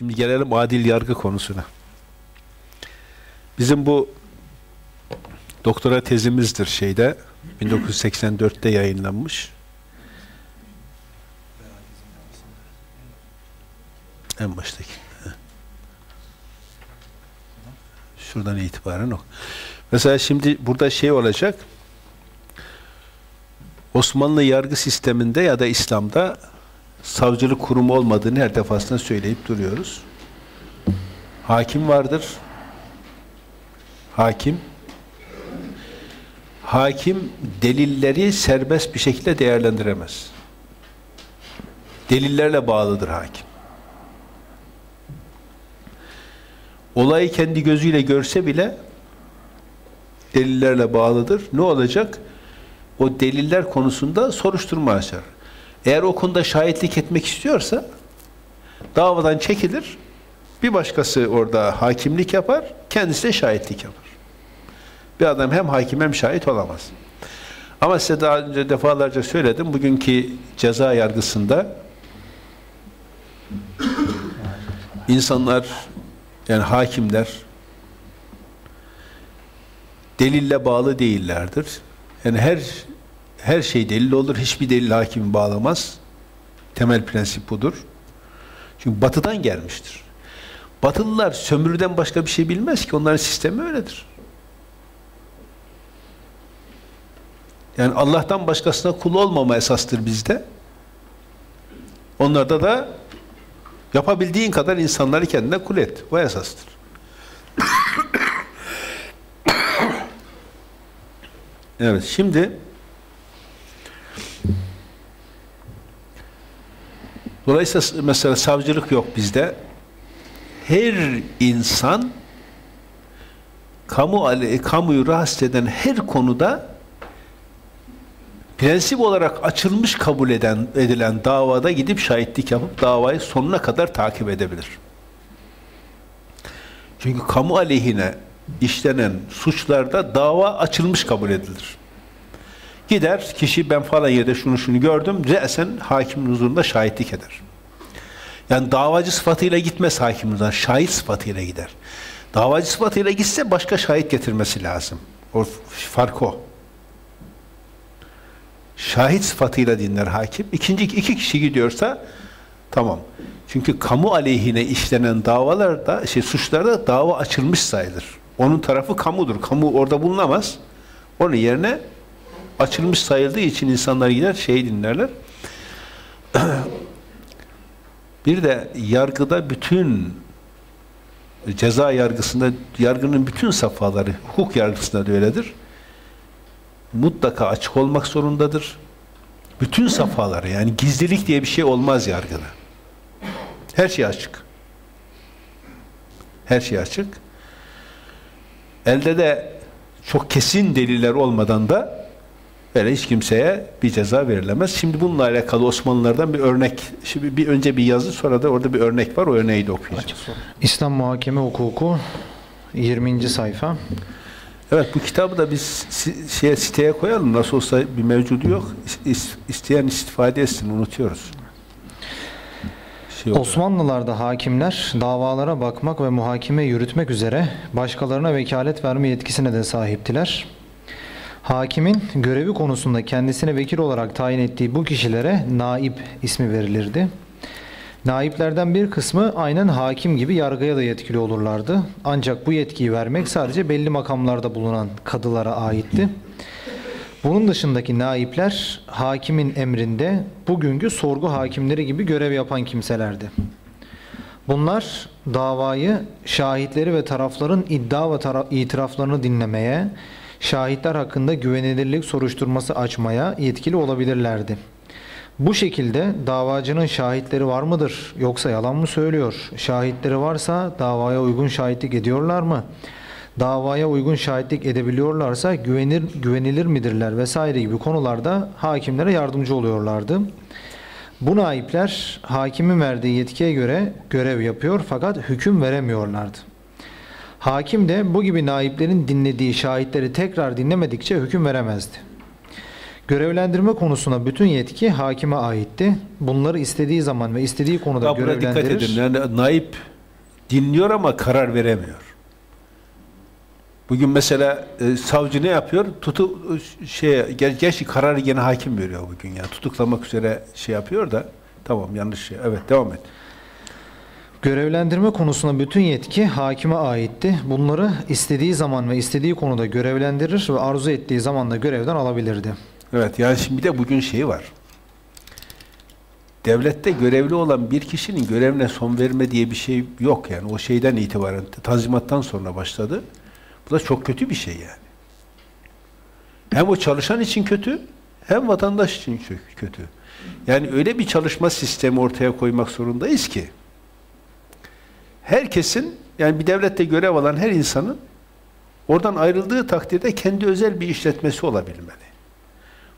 Şimdi gelelim adil yargı konusuna. Bizim bu doktora tezimizdir şeyde 1984'te yayınlanmış. En baştaki. Şuradan itibaren o. Mesela şimdi burada şey olacak. Osmanlı yargı sisteminde ya da İslam'da savcılık kurumu olmadığını her defasında söyleyip duruyoruz. Hakim vardır. Hakim. Hakim delilleri serbest bir şekilde değerlendiremez. Delillerle bağlıdır hakim. Olayı kendi gözüyle görse bile delillerle bağlıdır. Ne olacak? O deliller konusunda soruşturma açar. Eğer o konuda şahitlik etmek istiyorsa davadan çekilir. Bir başkası orada hakimlik yapar, kendisi de şahitlik yapar. Bir adam hem hakim hem şahit olamaz. Ama size daha önce defalarca söyledim. Bugünkü ceza yargısında insanlar yani hakimler delille bağlı değillerdir. Yani her her şey delil olur. Hiçbir delil hakimi bağlamaz. Temel prensip budur. Çünkü batıdan gelmiştir. Batılılar sömürüden başka bir şey bilmez ki. Onların sistemi öyledir. Yani Allah'tan başkasına kul olmama esastır bizde. Onlarda da yapabildiğin kadar insanları kendine kul et. Bu esastır. evet, şimdi Dolayısıyla mesela savcılık yok bizde. Her insan kamu kamuyu rahatsız eden her konuda prensip olarak açılmış kabul eden edilen davada gidip şahitlik yapıp davayı sonuna kadar takip edebilir. Çünkü kamu aleyhine işlenen suçlarda dava açılmış kabul edilir. Gider kişi ben falan yerde şunu şunu gördüm. Re'sen hakimin huzurunda şahitlik eder. Yani davacı sıfatıyla gitmez huzuruna. Şahit sıfatıyla gider. Davacı sıfatıyla gitse başka şahit getirmesi lazım. O fark o. Şahit sıfatıyla dinler hakim. İkinci iki kişi gidiyorsa tamam. Çünkü kamu aleyhine işlenen davalarda, şey suçlarda dava açılmış sayılır. Onun tarafı kamudur. Kamu orada bulunamaz. Onun yerine açılmış sayıldığı için insanlar gider şey dinlerler. Bir de yargıda bütün ceza yargısında yargının bütün safhaları hukuk yargısında da öyledir. Mutlaka açık olmak zorundadır. Bütün safhaları yani gizlilik diye bir şey olmaz yargıda. Her şey açık. Her şey açık. Elde de çok kesin deliller olmadan da Böyle hiç kimseye bir ceza verilemez. Şimdi bununla alakalı Osmanlılardan bir örnek, şimdi bir önce bir yazı sonra da orada bir örnek var. O örneği de okuyacağız. İslam muhakeme hukuku 20. sayfa. Evet bu kitabı da biz şeye siteye koyalım. Nasıl olsa bir mevcudu yok. İsteyen istifade etsin. Unutuyoruz. Şey Osmanlılarda hakimler davalara bakmak ve muhakeme yürütmek üzere başkalarına vekalet verme yetkisine de sahiptiler. Hakimin görevi konusunda kendisine vekil olarak tayin ettiği bu kişilere naip ismi verilirdi. Naiplerden bir kısmı aynen hakim gibi yargıya da yetkili olurlardı. Ancak bu yetkiyi vermek sadece belli makamlarda bulunan kadılara aitti. Bunun dışındaki naipler hakimin emrinde bugünkü sorgu hakimleri gibi görev yapan kimselerdi. Bunlar davayı, şahitleri ve tarafların iddia ve tara itiraflarını dinlemeye, şahitler hakkında güvenilirlik soruşturması açmaya yetkili olabilirlerdi. Bu şekilde davacının şahitleri var mıdır yoksa yalan mı söylüyor? Şahitleri varsa davaya uygun şahitlik ediyorlar mı? Davaya uygun şahitlik edebiliyorlarsa güvenir, güvenilir midirler vesaire gibi konularda hakimlere yardımcı oluyorlardı. Bu naipler hakimin verdiği yetkiye göre görev yapıyor fakat hüküm veremiyorlardı. Hakim de bu gibi naiplerin dinlediği şahitleri tekrar dinlemedikçe hüküm veremezdi. Görevlendirme konusuna bütün yetki hakime aitti. Bunları istediği zaman ve istediği konuda Ya buna dikkat görevlendirir. edin. Yani naip dinliyor ama karar veremiyor. Bugün mesela e, savcı ne yapıyor? Tutu şey ger gerçi kararı gene hakim veriyor bugün ya. Tutuklamak üzere şey yapıyor da tamam yanlış şey. Evet devam et. Görevlendirme konusuna bütün yetki hakime aitti. Bunları istediği zaman ve istediği konuda görevlendirir ve arzu ettiği zaman da görevden alabilirdi. Evet yani şimdi bir de bugün şeyi var. Devlette görevli olan bir kişinin görevine son verme diye bir şey yok yani. O şeyden itibaren, tanzimattan sonra başladı. Bu da çok kötü bir şey yani. Hem o çalışan için kötü, hem vatandaş için kö- kötü. Yani öyle bir çalışma sistemi ortaya koymak zorundayız ki, herkesin, yani bir devlette görev alan her insanın, oradan ayrıldığı takdirde kendi özel bir işletmesi olabilmeli.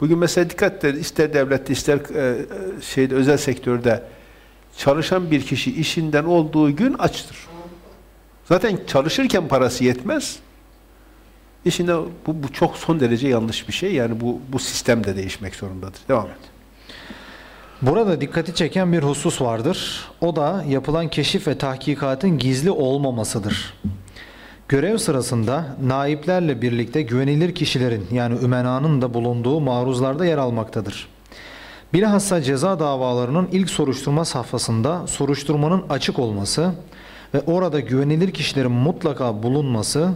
Bugün mesela dikkat edin, ister devlette ister e, e, şeyde özel sektörde çalışan bir kişi işinden olduğu gün açtır. Zaten çalışırken parası yetmez. İşinde bu, bu çok son derece yanlış bir şey. Yani bu bu sistem de değişmek zorundadır. Devam et. Burada dikkati çeken bir husus vardır. O da yapılan keşif ve tahkikatın gizli olmamasıdır. Görev sırasında naiplerle birlikte güvenilir kişilerin yani ümenanın da bulunduğu maruzlarda yer almaktadır. Bilhassa ceza davalarının ilk soruşturma safhasında soruşturmanın açık olması ve orada güvenilir kişilerin mutlaka bulunması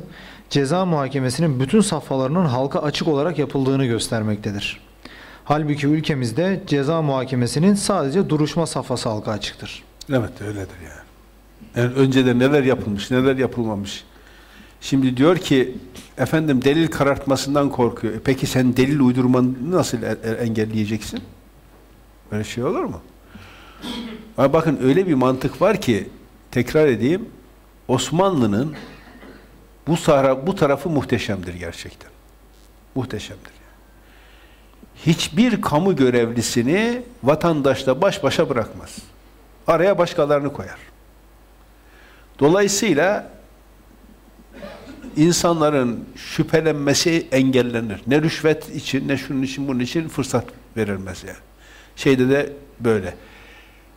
ceza muhakemesinin bütün safhalarının halka açık olarak yapıldığını göstermektedir. Halbuki ülkemizde ceza muhakemesinin sadece duruşma safhası halka açıktır. Evet öyledir yani. yani. Önceden neler yapılmış, neler yapılmamış. Şimdi diyor ki efendim delil karartmasından korkuyor. E peki sen delil uydurmanı nasıl e- e- engelleyeceksin? Böyle şey olur mu? Ama bakın öyle bir mantık var ki tekrar edeyim Osmanlı'nın bu sahra, bu tarafı muhteşemdir gerçekten. Muhteşemdir. Hiçbir kamu görevlisini vatandaşla baş başa bırakmaz. Araya başkalarını koyar. Dolayısıyla insanların şüphelenmesi engellenir. Ne rüşvet için, ne şunun için, bunun için fırsat verilmez yani. Şeyde de böyle.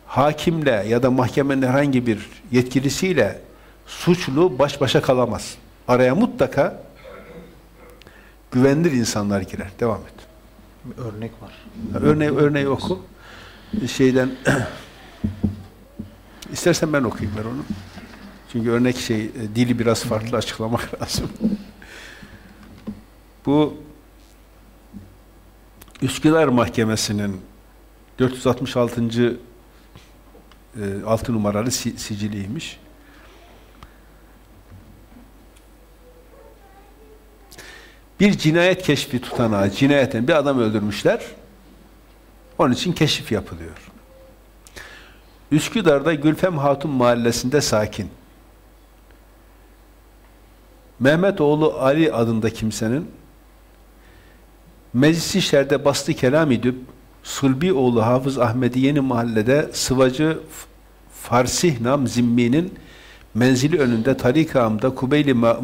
Hakimle ya da mahkemenin herhangi bir yetkilisiyle suçlu baş başa kalamaz. Araya mutlaka güvenilir insanlar girer. Devam et. Örnek var. Örneği, örneği oku. Şeyden istersen ben okuyayım ben onu. Çünkü örnek şey e, dili biraz farklı açıklamak lazım. Bu Üsküdar Mahkemesi'nin 466. E, 6 numaralı si- siciliymiş. Bir cinayet keşfi tutanağı, cinayeten bir adam öldürmüşler. Onun için keşif yapılıyor. Üsküdar'da Gülfem Hatun mahallesinde sakin. Mehmet oğlu Ali adında kimsenin meclis işlerde bastı kelam edip Sulbi oğlu Hafız Ahmedi yeni mahallede sıvacı Farsih nam zimminin menzili önünde tarikamda Kubeyli Ma-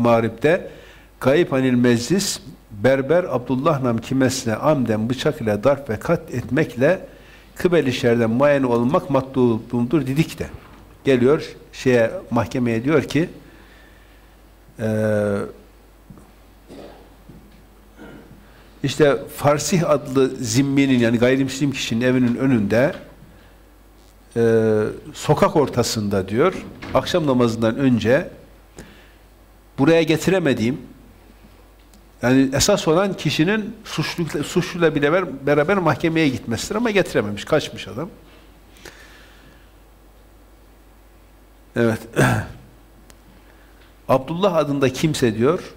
Kayıp anil meclis berber Abdullah nam kimesine amden bıçak ile darp ve kat etmekle kıbel şerden muayene olmak matlubumdur dedik de. Geliyor şeye mahkemeye diyor ki eee işte Farsih adlı zimminin yani gayrimüslim kişinin evinin önünde eee, sokak ortasında diyor akşam namazından önce buraya getiremediğim yani esas olan kişinin suçlu, suçluyla bile beraber mahkemeye gitmesidir ama getirememiş. Kaçmış adam. Evet. Abdullah adında kimse diyor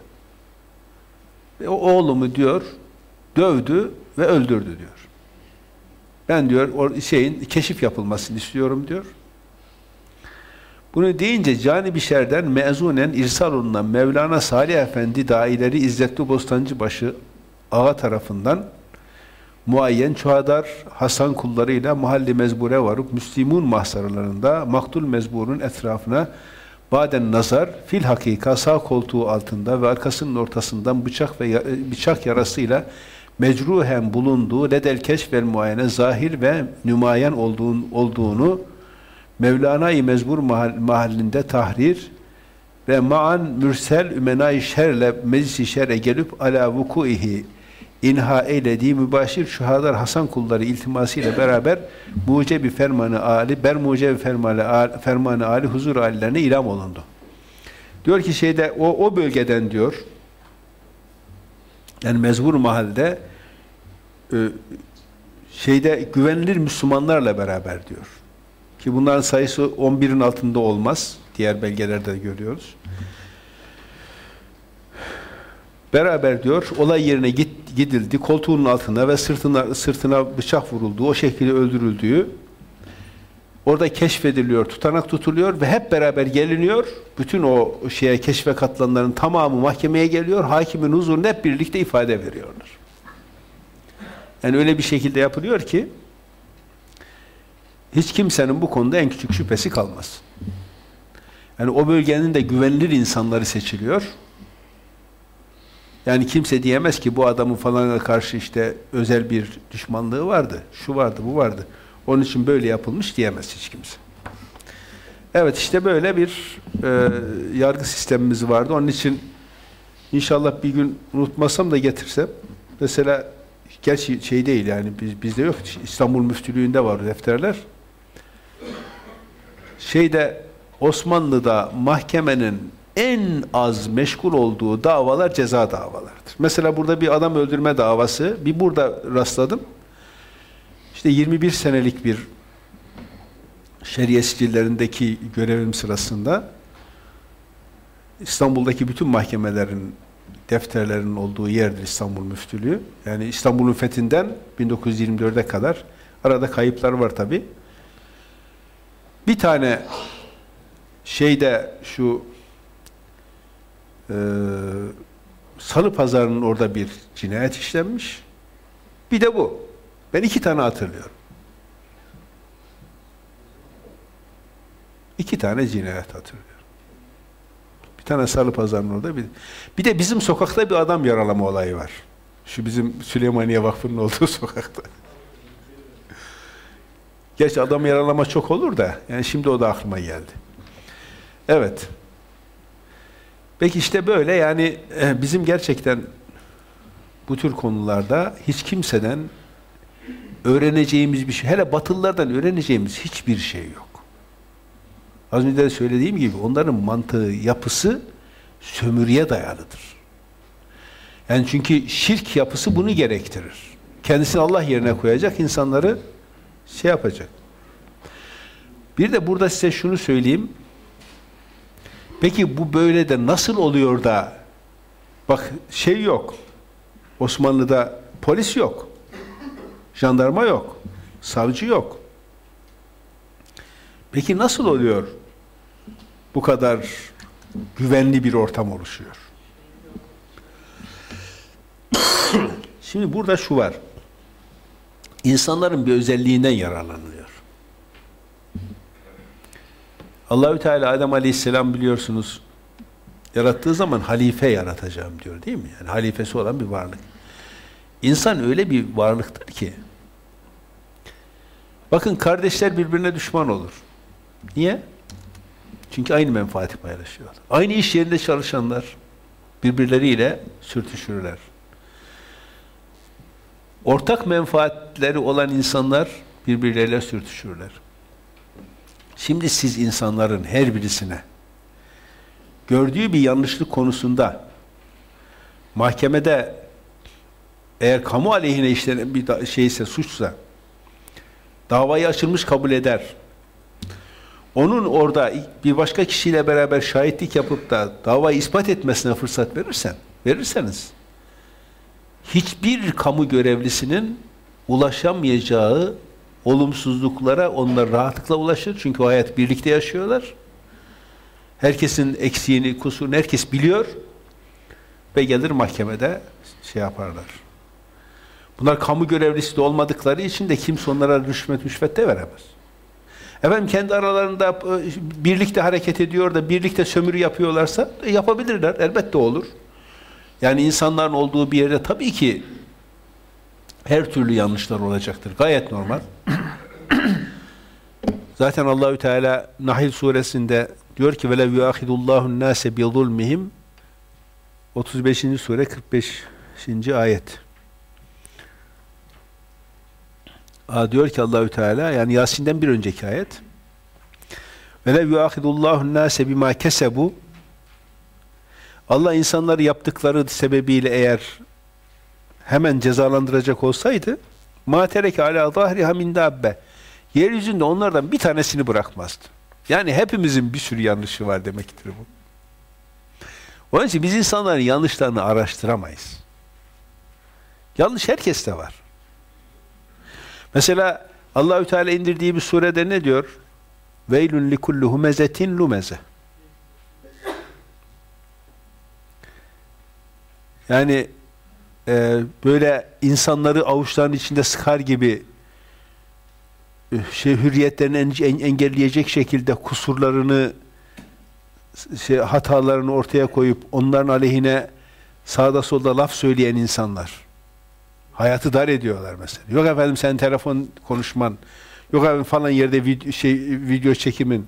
o oğlumu diyor dövdü ve öldürdü diyor. Ben diyor şeyin keşif yapılmasını istiyorum diyor. Bunu deyince cani şerden mezunen irsal olunan Mevlana Salih Efendi daileri İzzetli Bostancıbaşı ağa tarafından muayyen çuhadar Hasan kullarıyla mahalli mezbure varıp Müslümun mahsarlarında maktul mezburun etrafına baden nazar fil hakika sağ koltuğu altında ve arkasının ortasından bıçak ve bıçak yarasıyla mecruhen bulunduğu ledel keşf vel muayene zahir ve nümayan olduğun, olduğunu Mevlana-i Mezbur mahallinde tahrir ve ma'an mürsel ümenay şerle meclisi şer'e gelip ala vukuihi inha eylediği mübaşir şuhadar Hasan kulları iltiması ile beraber mucebi fermanı ali, ber mucebi fermanı, fermanı ali huzur alilerine ilam olundu. Diyor ki şeyde o, o bölgeden diyor yani mezbur mahallede e, şeyde güvenilir Müslümanlarla beraber diyor. Ki bunların sayısı 11'in altında olmaz. Diğer belgelerde görüyoruz. Beraber diyor olay yerine git, gidildi. Koltuğunun altına ve sırtına sırtına bıçak vuruldu. O şekilde öldürüldüğü orada keşfediliyor, tutanak tutuluyor ve hep beraber geliniyor. Bütün o şeye keşfe katılanların tamamı mahkemeye geliyor. Hakimin huzurunda hep birlikte ifade veriyorlar. Yani öyle bir şekilde yapılıyor ki hiç kimsenin bu konuda en küçük şüphesi kalmaz. Yani o bölgenin de güvenilir insanları seçiliyor. Yani kimse diyemez ki bu adamın falana karşı işte özel bir düşmanlığı vardı. Şu vardı, bu vardı. Onun için böyle yapılmış diyemez hiç kimse. Evet işte böyle bir e, yargı sistemimiz vardı. Onun için inşallah bir gün unutmasam da getirsem mesela gerçi şey değil yani biz, bizde yok. İstanbul Müftülüğü'nde var defterler. Şeyde Osmanlı'da mahkemenin en az meşgul olduğu davalar ceza davalarıdır. Mesela burada bir adam öldürme davası, bir burada rastladım. İşte 21 senelik bir şeriye sicillerindeki görevim sırasında İstanbul'daki bütün mahkemelerin defterlerinin olduğu yerdir İstanbul Müftülüğü. Yani İstanbul'un fethinden 1924'e kadar arada kayıplar var tabi. Bir tane şeyde şu e, Salı Pazarı'nın orada bir cinayet işlenmiş. Bir de bu. Ben iki tane hatırlıyorum. İki tane cinayet hatırlıyorum. Bir tane Salı Pazarı'nın orada bir, bir de bizim sokakta bir adam yaralama olayı var. Şu bizim Süleymaniye Vakfı'nın olduğu sokakta. Gerçi adam yaralama çok olur da yani şimdi o da aklıma geldi. Evet. Peki işte böyle yani e, bizim gerçekten bu tür konularda hiç kimseden öğreneceğimiz bir şey, hele Batılılardan öğreneceğimiz hiçbir şey yok. Az önce de söylediğim gibi onların mantığı, yapısı sömürüye dayalıdır. Yani çünkü şirk yapısı bunu gerektirir. Kendisini Allah yerine koyacak, insanları şey yapacak. Bir de burada size şunu söyleyeyim. Peki bu böyle de nasıl oluyor da bak şey yok. Osmanlı'da polis yok. Jandarma yok. Savcı yok. Peki nasıl oluyor? Bu kadar güvenli bir ortam oluşuyor. Şimdi burada şu var. İnsanların bir özelliğinden yararlanılıyor. Allahü Teala Adem Aleyhisselam biliyorsunuz yarattığı zaman halife yaratacağım diyor değil mi? Yani halifesi olan bir varlık. İnsan öyle bir varlıktır ki bakın kardeşler birbirine düşman olur. Niye? Çünkü aynı menfaati paylaşıyorlar. Aynı iş yerinde çalışanlar birbirleriyle sürtüşürler. Ortak menfaatleri olan insanlar birbirleriyle sürtüşürler. Şimdi siz insanların her birisine gördüğü bir yanlışlık konusunda mahkemede eğer kamu aleyhine işlenen bir şeyse, suçsa davayı açılmış kabul eder. Onun orada bir başka kişiyle beraber şahitlik yapıp da davayı ispat etmesine fırsat verirsen, verirseniz hiçbir kamu görevlisinin ulaşamayacağı olumsuzluklara onlar rahatlıkla ulaşır. Çünkü o hayat birlikte yaşıyorlar. Herkesin eksiğini, kusurunu herkes biliyor ve gelir mahkemede şey yaparlar. Bunlar kamu görevlisi de olmadıkları için de kimse onlara rüşvet rüşvet de veremez. Efendim kendi aralarında e, birlikte hareket ediyor da birlikte sömürü yapıyorlarsa e, yapabilirler. Elbette olur. Yani insanların olduğu bir yerde tabii ki Her türlü yanlışlar olacaktır. Gayet normal. Zaten Allahü Teala Nahil suresinde diyor ki velev yuahidullahu nase bi zulmihim 35. sure 45. ayet. Aa, diyor ki Allahü Teala yani Yasin'den bir önceki ayet. Velev yuahidullahu nase bima kesebu Allah insanları yaptıkları sebebiyle eğer hemen cezalandıracak olsaydı tereke ala zahriha min dabbe yeryüzünde onlardan bir tanesini bırakmazdı. Yani hepimizin bir sürü yanlışı var demektir bu. Onun için biz insanların yanlışlarını araştıramayız. Yanlış herkeste var. Mesela Allahü Teala indirdiği bir surede ne diyor? Veylun likulli humezetin lumeze. Yani e, böyle insanları avuçlarının içinde sıkar gibi e, şey hürriyetlerini en, engelleyecek şekilde kusurlarını şey, hatalarını ortaya koyup onların aleyhine sağda solda laf söyleyen insanlar hayatı dar ediyorlar mesela. Yok efendim sen telefon konuşman, yok efendim falan yerde video, şey video çekimin.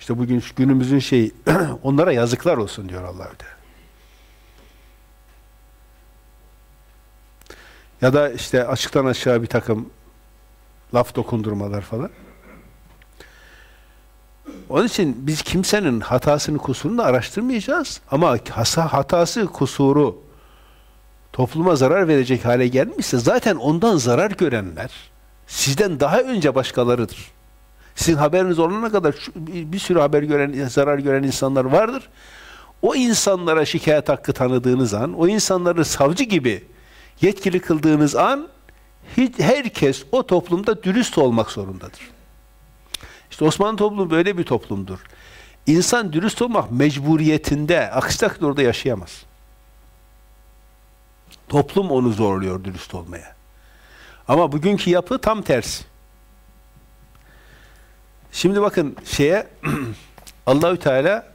İşte bugün günümüzün şeyi onlara yazıklar olsun diyor Allahü Teala. Ya da işte açıktan aşağı bir takım laf dokundurmalar falan. Onun için biz kimsenin hatasını, kusurunu da araştırmayacağız. Ama hatası, kusuru topluma zarar verecek hale gelmişse zaten ondan zarar görenler sizden daha önce başkalarıdır. Sizin haberiniz olana kadar bir sürü haber gören, zarar gören insanlar vardır. O insanlara şikayet hakkı tanıdığınız an, o insanları savcı gibi yetkili kıldığınız an herkes o toplumda dürüst olmak zorundadır. İşte Osmanlı toplumu böyle bir toplumdur. İnsan dürüst olmak mecburiyetinde, aksi takdirde orada yaşayamaz. Toplum onu zorluyor dürüst olmaya. Ama bugünkü yapı tam tersi. Şimdi bakın şeye Allahü Teala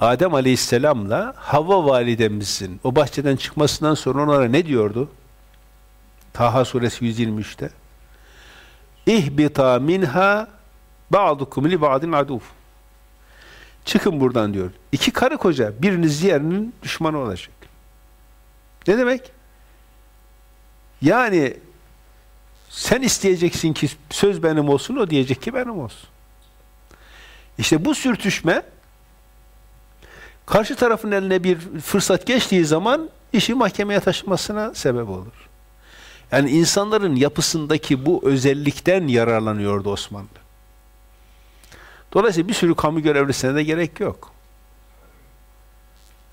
Adem Aleyhisselam'la Havva validemizin o bahçeden çıkmasından sonra onlara ne diyordu? Taha suresi 123'te. İhbita minha ba'dukum li ba'din aduf. Çıkın buradan diyor. İki karı koca biriniz diğerinin düşmanı olacak. Ne demek? Yani sen isteyeceksin ki söz benim olsun, o diyecek ki benim olsun. İşte bu sürtüşme karşı tarafın eline bir fırsat geçtiği zaman işi mahkemeye taşımasına sebep olur. Yani insanların yapısındaki bu özellikten yararlanıyordu Osmanlı. Dolayısıyla bir sürü kamu görevlisine de gerek yok.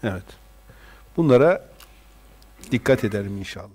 Evet. Bunlara dikkat ederim inşallah.